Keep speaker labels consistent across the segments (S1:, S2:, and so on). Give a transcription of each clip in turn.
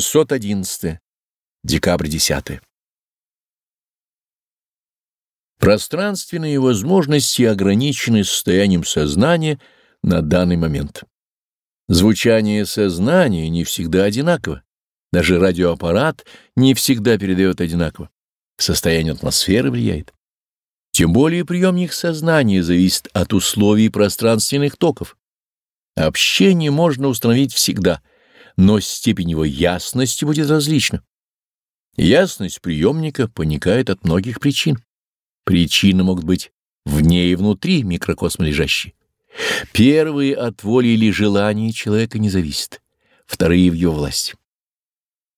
S1: 611. Декабрь 10. Пространственные возможности ограничены состоянием сознания на данный момент. Звучание сознания не всегда одинаково. Даже радиоаппарат не всегда передает одинаково. Состояние атмосферы влияет. Тем более приемник сознания зависит от условий пространственных токов. Общение можно установить всегда — но степень его ясности будет различна. Ясность приемника поникает от многих причин. Причины могут быть вне и внутри микрокосма лежащие. Первые от воли или желания человека не зависят, вторые в его власти.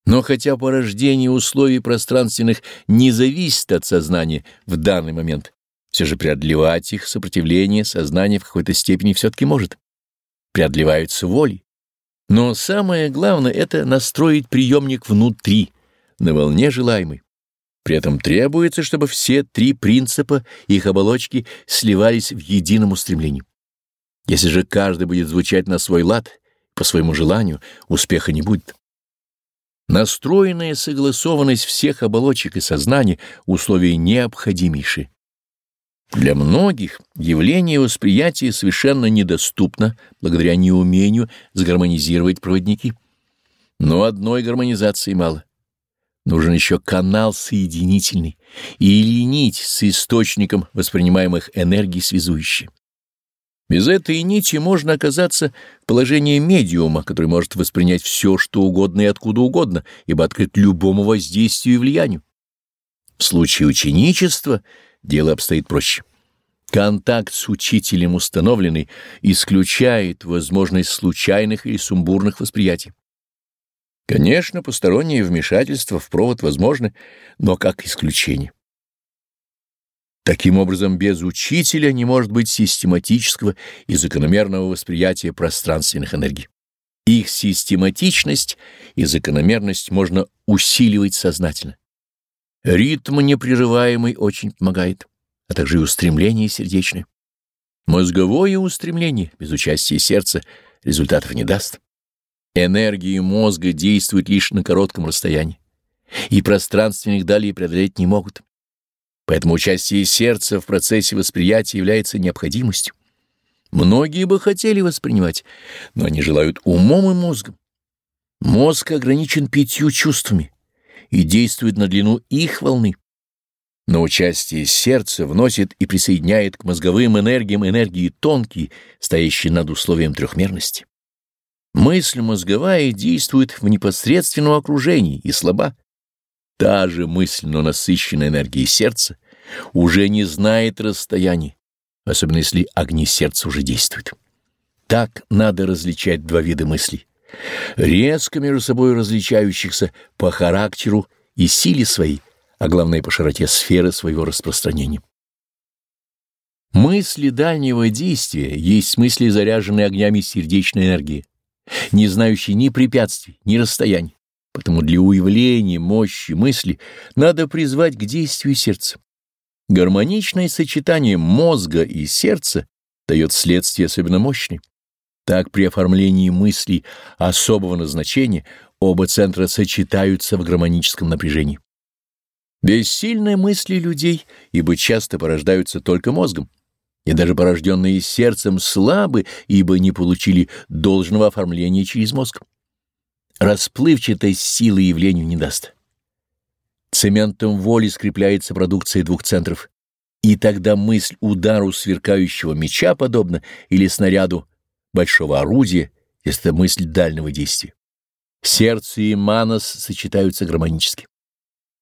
S1: Но хотя порождение условий пространственных не зависит от сознания в данный момент, все же преодолевать их сопротивление сознание в какой-то степени все-таки может. Преодолеваются волей. Но самое главное — это настроить приемник внутри, на волне желаемой. При этом требуется, чтобы все три принципа их оболочки сливались в едином устремлении. Если же каждый будет звучать на свой лад, по своему желанию, успеха не будет. Настроенная согласованность всех оболочек и сознания — условия необходимейшие. Для многих явление восприятия совершенно недоступно благодаря неумению сгармонизировать проводники. Но одной гармонизации мало. Нужен еще канал соединительный или нить с источником воспринимаемых энергий связующей. Без этой нити можно оказаться в положении медиума, который может воспринять все, что угодно и откуда угодно, ибо открыт любому воздействию и влиянию. В случае ученичества — дело обстоит проще. Контакт с учителем установленный исключает возможность случайных или сумбурных восприятий. Конечно, постороннее вмешательство в провод возможно, но как исключение. Таким образом, без учителя не может быть систематического и закономерного восприятия пространственных энергий. Их систематичность и закономерность можно усиливать сознательно. Ритм непрерываемый очень помогает, а также и устремление сердечное. Мозговое устремление без участия сердца результатов не даст. Энергии мозга действуют лишь на коротком расстоянии, и пространственных далее преодолеть не могут. Поэтому участие сердца в процессе восприятия является необходимостью. Многие бы хотели воспринимать, но они желают умом и мозгом. Мозг ограничен пятью чувствами и действует на длину их волны. Но участие сердца вносит и присоединяет к мозговым энергиям энергии тонкие, стоящие над условием трехмерности. Мысль мозговая действует в непосредственном окружении и слаба. Та же мысль, но насыщенная энергией сердца, уже не знает расстояний, особенно если огни сердца уже действуют. Так надо различать два вида мыслей резко между собой различающихся по характеру и силе своей, а главное по широте сферы своего распространения. Мысли дальнего действия есть мысли, заряженные огнями сердечной энергии, не знающие ни препятствий, ни расстояний. Потому для уявления мощи мысли надо призвать к действию сердца. Гармоничное сочетание мозга и сердца дает следствие особенно мощное. Так при оформлении мыслей особого назначения оба центра сочетаются в гармоническом напряжении. Бессильные мысли людей, ибо часто порождаются только мозгом, и даже порожденные сердцем слабы, ибо не получили должного оформления через мозг. Расплывчатой силы явлению не даст. Цементом воли скрепляется продукция двух центров, и тогда мысль удару сверкающего меча подобна или снаряду большого орудия, если это мысль дальнего действия. Сердце и манас сочетаются гармонически.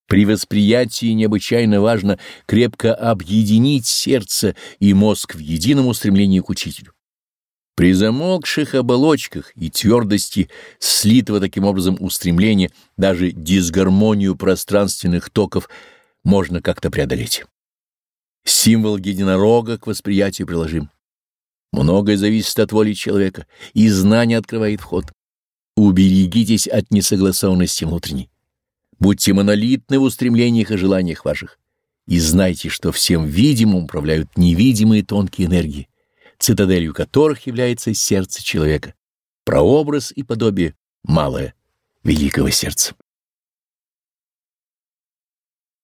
S1: При восприятии необычайно важно крепко объединить сердце и мозг в едином устремлении к учителю. При замолкших оболочках и твердости слитого таким образом устремления даже дисгармонию пространственных токов можно как-то преодолеть. Символ единорога к восприятию приложим. Многое зависит от воли человека, и знание открывает вход. Уберегитесь от несогласованности внутренней. Будьте монолитны в устремлениях и желаниях ваших. И знайте, что всем видимым управляют невидимые тонкие энергии, цитаделью которых является сердце человека. Прообраз и подобие малое, великого сердца.